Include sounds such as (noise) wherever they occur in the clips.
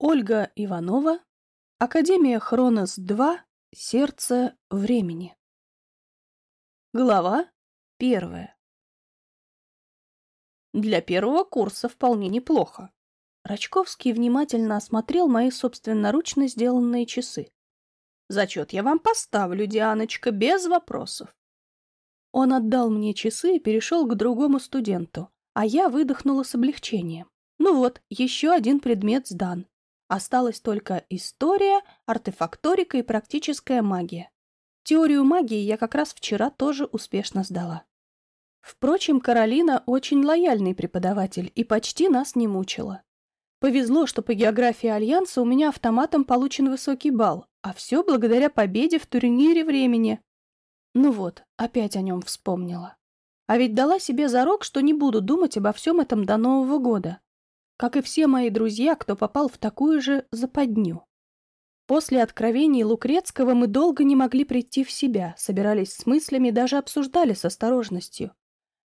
Ольга Иванова, Академия Хронос-2, Сердце времени. Глава первая. Для первого курса вполне неплохо. Рачковский внимательно осмотрел мои собственноручно сделанные часы. Зачет я вам поставлю, Дианочка, без вопросов. Он отдал мне часы и перешел к другому студенту, а я выдохнула с облегчением. Ну вот, еще один предмет сдан. Осталась только история, артефакторика и практическая магия. Теорию магии я как раз вчера тоже успешно сдала. Впрочем, Каролина очень лояльный преподаватель и почти нас не мучила. Повезло, что по географии Альянса у меня автоматом получен высокий балл, а все благодаря победе в турнире времени. Ну вот, опять о нем вспомнила. А ведь дала себе зарок, что не буду думать обо всем этом до Нового года как и все мои друзья, кто попал в такую же западню. После откровений Лукрецкого мы долго не могли прийти в себя, собирались с мыслями, даже обсуждали с осторожностью.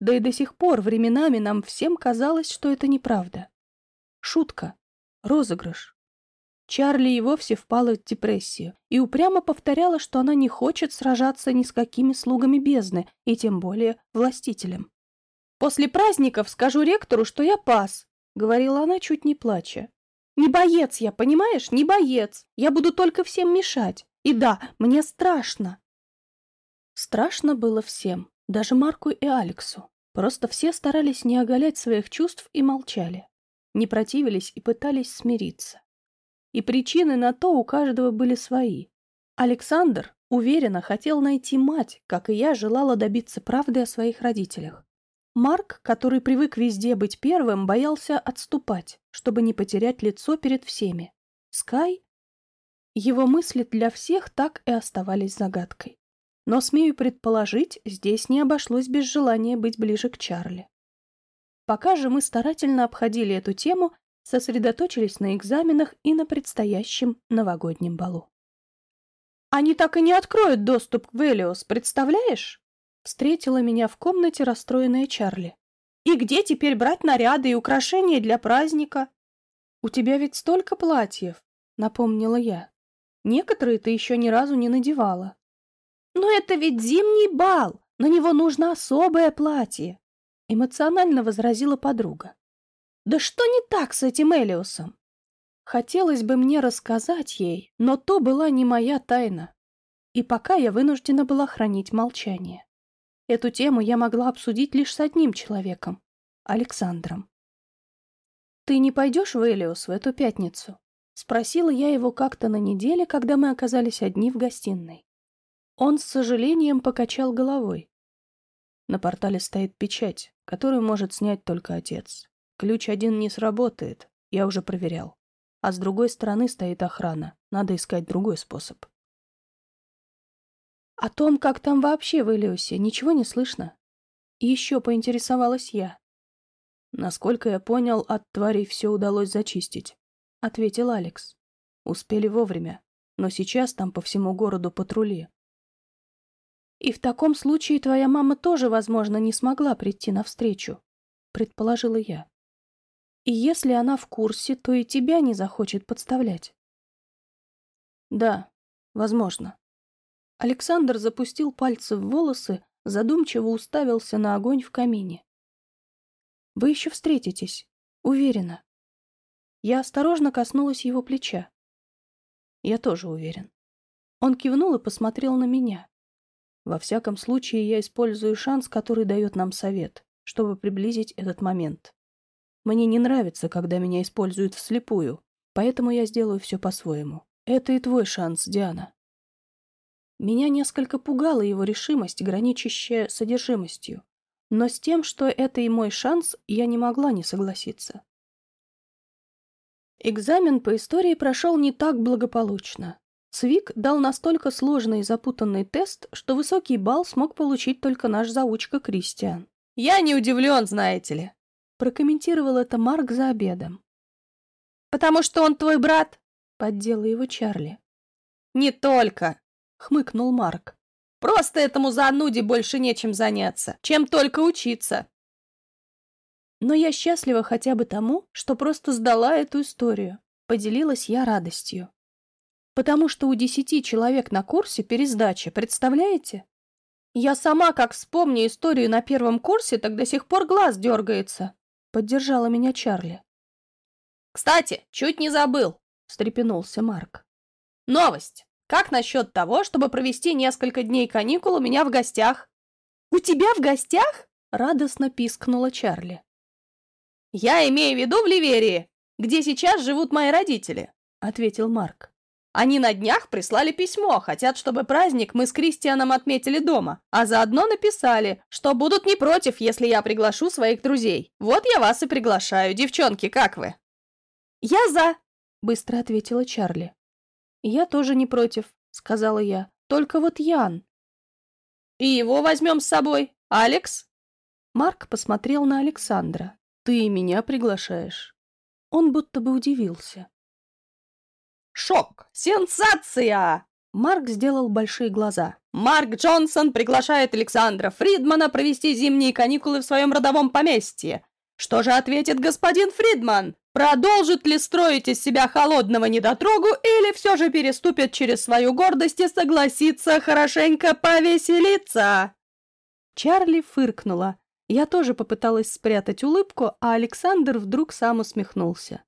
Да и до сих пор временами нам всем казалось, что это неправда. Шутка. Розыгрыш. Чарли и вовсе впала в депрессию и упрямо повторяла, что она не хочет сражаться ни с какими слугами бездны, и тем более властителем. «После праздников скажу ректору, что я пас», — говорила она, чуть не плача. «Не боец я, понимаешь? Не боец. Я буду только всем мешать. И да, мне страшно». Страшно было всем, даже Марку и Алексу. Просто все старались не оголять своих чувств и молчали. Не противились и пытались смириться. И причины на то у каждого были свои. Александр, уверенно, хотел найти мать, как и я желала добиться правды о своих родителях. Марк, который привык везде быть первым, боялся отступать, чтобы не потерять лицо перед всеми. Скай? Его мысли для всех так и оставались загадкой. Но, смею предположить, здесь не обошлось без желания быть ближе к Чарли. Пока же мы старательно обходили эту тему, сосредоточились на экзаменах и на предстоящем новогоднем балу. «Они так и не откроют доступ к Велиос, представляешь?» Встретила меня в комнате расстроенная Чарли. «И где теперь брать наряды и украшения для праздника?» «У тебя ведь столько платьев», — напомнила я. «Некоторые ты еще ни разу не надевала». «Но это ведь зимний бал! На него нужно особое платье!» Эмоционально возразила подруга. «Да что не так с этим Элиосом?» Хотелось бы мне рассказать ей, но то была не моя тайна. И пока я вынуждена была хранить молчание. Эту тему я могла обсудить лишь с одним человеком — Александром. «Ты не пойдешь в Элиос в эту пятницу?» — спросила я его как-то на неделе, когда мы оказались одни в гостиной. Он с сожалением покачал головой. На портале стоит печать, которую может снять только отец. Ключ один не сработает, я уже проверял. А с другой стороны стоит охрана, надо искать другой способ. О том, как там вообще в Элиосе, ничего не слышно. И еще поинтересовалась я. Насколько я понял, от тварей все удалось зачистить, — ответил Алекс. Успели вовремя, но сейчас там по всему городу патрули. И в таком случае твоя мама тоже, возможно, не смогла прийти навстречу, — предположила я. И если она в курсе, то и тебя не захочет подставлять. Да, возможно. Александр запустил пальцы в волосы, задумчиво уставился на огонь в камине. «Вы еще встретитесь, уверена». Я осторожно коснулась его плеча. «Я тоже уверен». Он кивнул и посмотрел на меня. «Во всяком случае, я использую шанс, который дает нам совет, чтобы приблизить этот момент. Мне не нравится, когда меня используют вслепую, поэтому я сделаю все по-своему. Это и твой шанс, Диана». Меня несколько пугала его решимость, граничащая с содержимостью. Но с тем, что это и мой шанс, я не могла не согласиться. Экзамен по истории прошел не так благополучно. Цвик дал настолько сложный и запутанный тест, что высокий балл смог получить только наш заучка Кристиан. «Я не удивлен, знаете ли», — прокомментировал это Марк за обедом. «Потому что он твой брат?» — поддела его Чарли. «Не только хмыкнул Марк. Просто этому зануде больше нечем заняться, чем только учиться. Но я счастлива хотя бы тому, что просто сдала эту историю. Поделилась я радостью. Потому что у десяти человек на курсе пересдача, представляете? Я сама, как вспомню историю на первом курсе, так до сих пор глаз дергается. Поддержала меня Чарли. Кстати, чуть не забыл, встрепенулся Марк. Новость. Как насчет того, чтобы провести несколько дней каникул у меня в гостях? У тебя в гостях? Радостно пискнула Чарли. Я имею в виду в Ливерии, где сейчас живут мои родители, ответил Марк. Они на днях прислали письмо, хотят, чтобы праздник мы с Кристианом отметили дома, а заодно написали, что будут не против, если я приглашу своих друзей. Вот я вас и приглашаю. Девчонки, как вы? Я за, быстро ответила Чарли. Я тоже не против, сказала я. Только вот Ян. И его возьмем с собой. Алекс? Марк посмотрел на Александра. Ты меня приглашаешь. Он будто бы удивился. Шок! Сенсация! Марк сделал большие глаза. Марк Джонсон приглашает Александра Фридмана провести зимние каникулы в своем родовом поместье. Что же ответит господин Фридман? Продолжит ли строить из себя холодного недотрогу или все же переступит через свою гордость и согласится хорошенько повеселиться? Чарли фыркнула. Я тоже попыталась спрятать улыбку, а Александр вдруг сам усмехнулся.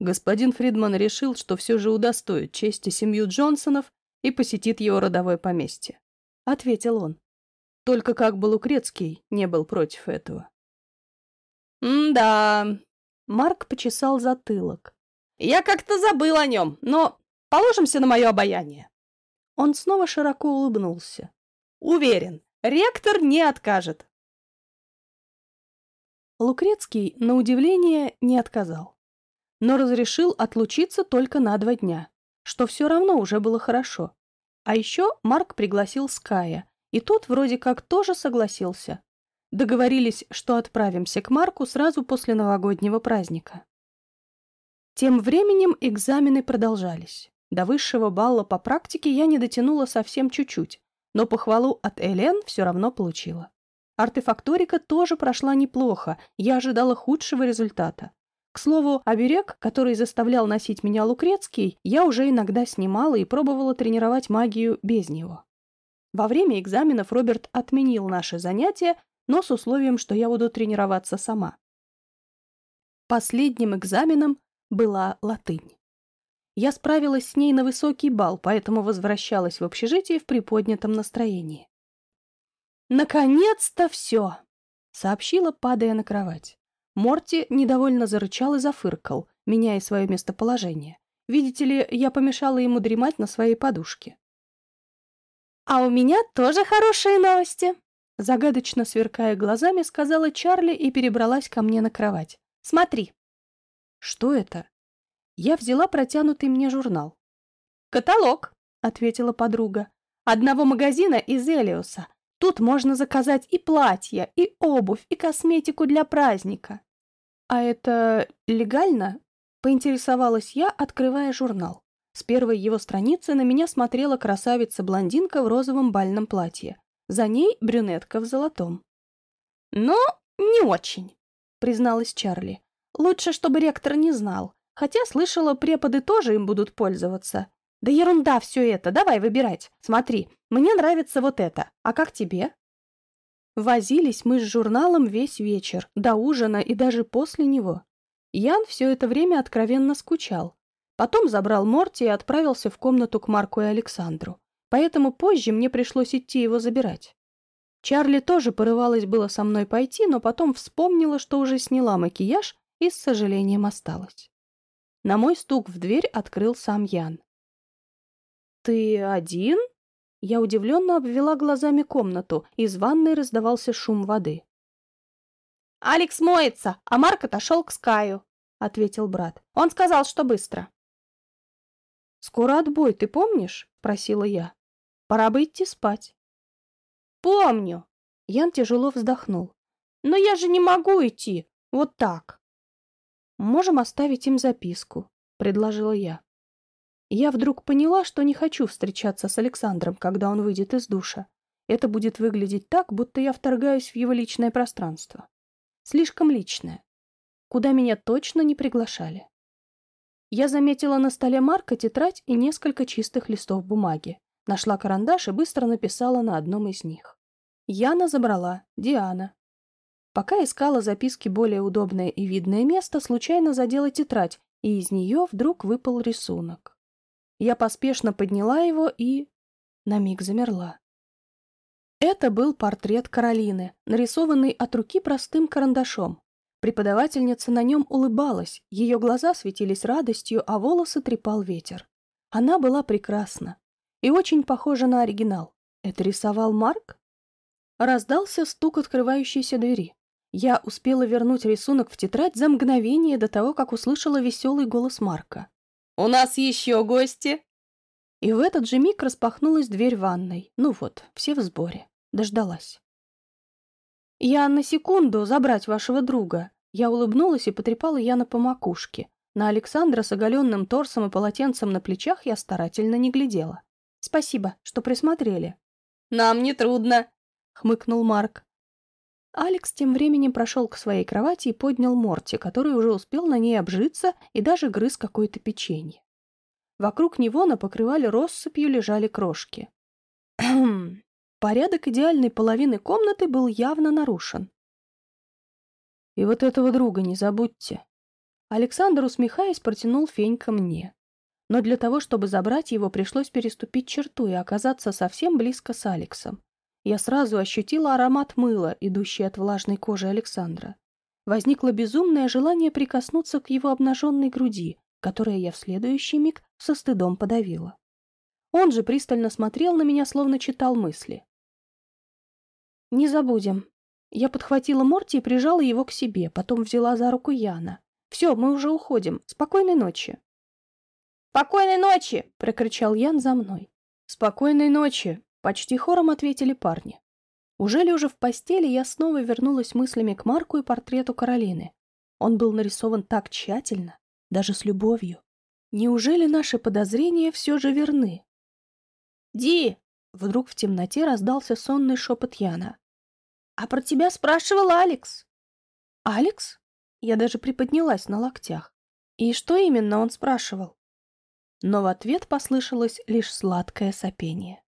Господин Фридман решил, что все же удостоит чести семью Джонсонов и посетит его родовое поместье. Ответил он. Только как бы Лукрецкий не был против этого. «М-да...» Марк почесал затылок. «Я как-то забыл о нем, но положимся на мое обаяние». Он снова широко улыбнулся. «Уверен, ректор не откажет». Лукрецкий, на удивление, не отказал но разрешил отлучиться только на два дня, что все равно уже было хорошо. А еще Марк пригласил Ская, и тот вроде как тоже согласился. Договорились, что отправимся к Марку сразу после новогоднего праздника. Тем временем экзамены продолжались. До высшего балла по практике я не дотянула совсем чуть-чуть, но похвалу от Элен все равно получила. Артефакторика тоже прошла неплохо, я ожидала худшего результата. К слову, оберег, который заставлял носить меня Лукрецкий, я уже иногда снимала и пробовала тренировать магию без него. Во время экзаменов Роберт отменил наши занятия, но с условием, что я буду тренироваться сама. Последним экзаменом была латынь. Я справилась с ней на высокий балл, поэтому возвращалась в общежитие в приподнятом настроении. «Наконец-то все!» — сообщила, падая на кровать. Морти недовольно зарычал и зафыркал, меняя свое местоположение. Видите ли, я помешала ему дремать на своей подушке. «А у меня тоже хорошие новости!» Загадочно сверкая глазами, сказала Чарли и перебралась ко мне на кровать. «Смотри!» «Что это?» Я взяла протянутый мне журнал. «Каталог!» — ответила подруга. «Одного магазина из Элиоса. Тут можно заказать и платья, и обувь, и косметику для праздника. «А это легально?» — поинтересовалась я, открывая журнал. С первой его страницы на меня смотрела красавица-блондинка в розовом бальном платье. За ней брюнетка в золотом. «Ну, не очень», — призналась Чарли. «Лучше, чтобы ректор не знал. Хотя, слышала, преподы тоже им будут пользоваться. Да ерунда все это, давай выбирать. Смотри, мне нравится вот это. А как тебе?» Возились мы с журналом весь вечер, до ужина и даже после него. Ян все это время откровенно скучал. Потом забрал Морти и отправился в комнату к Марку и Александру. Поэтому позже мне пришлось идти его забирать. Чарли тоже порывалась было со мной пойти, но потом вспомнила, что уже сняла макияж и с сожалением осталась. На мой стук в дверь открыл сам Ян. «Ты один?» Я удивленно обвела глазами комнату, из ванной раздавался шум воды. «Алекс моется, а Марк отошел к Скаю», — ответил брат. «Он сказал, что быстро». «Скоро отбой, ты помнишь?» — просила я. «Пора бы идти спать». «Помню». Ян тяжело вздохнул. «Но я же не могу идти. Вот так». «Можем оставить им записку», — предложила я. Я вдруг поняла, что не хочу встречаться с Александром, когда он выйдет из душа. Это будет выглядеть так, будто я вторгаюсь в его личное пространство. Слишком личное. Куда меня точно не приглашали. Я заметила на столе Марка тетрадь и несколько чистых листов бумаги. Нашла карандаш и быстро написала на одном из них. Яна забрала, Диана. Пока искала записки более удобное и видное место, случайно задела тетрадь, и из нее вдруг выпал рисунок. Я поспешно подняла его и... на миг замерла. Это был портрет Каролины, нарисованный от руки простым карандашом. Преподавательница на нем улыбалась, ее глаза светились радостью, а волосы трепал ветер. Она была прекрасна и очень похожа на оригинал. Это рисовал Марк? Раздался стук открывающейся двери. Я успела вернуть рисунок в тетрадь за мгновение до того, как услышала веселый голос Марка. «У нас еще гости!» И в этот же миг распахнулась дверь ванной. Ну вот, все в сборе. Дождалась. «Я на секунду забрать вашего друга». Я улыбнулась и потрепала Яна по макушке. На Александра с оголенным торсом и полотенцем на плечах я старательно не глядела. «Спасибо, что присмотрели». «Нам не трудно», — хмыкнул Марк. Алекс тем временем прошел к своей кровати и поднял Морти, который уже успел на ней обжиться и даже грыз какое-то печенье. Вокруг него на покрывале россыпью лежали крошки. (clears throat) Порядок идеальной половины комнаты был явно нарушен. «И вот этого друга не забудьте». Александр, усмехаясь, протянул фень ко мне. Но для того, чтобы забрать его, пришлось переступить черту и оказаться совсем близко с Алексом. Я сразу ощутила аромат мыла, идущий от влажной кожи Александра. Возникло безумное желание прикоснуться к его обнаженной груди, которое я в следующий миг со стыдом подавила. Он же пристально смотрел на меня, словно читал мысли. «Не забудем». Я подхватила Морти и прижала его к себе, потом взяла за руку Яна. «Все, мы уже уходим. Спокойной ночи». «Спокойной ночи!» — прокричал Ян за мной. «Спокойной ночи!» Почти хором ответили парни. Уже лежа в постели, я снова вернулась мыслями к Марку и портрету Каролины. Он был нарисован так тщательно, даже с любовью. Неужели наши подозрения все же верны? «Ди!» — вдруг в темноте раздался сонный шепот Яна. «А про тебя спрашивал Алекс». «Алекс?» Я даже приподнялась на локтях. И что именно он спрашивал? Но в ответ послышалось лишь сладкое сопение.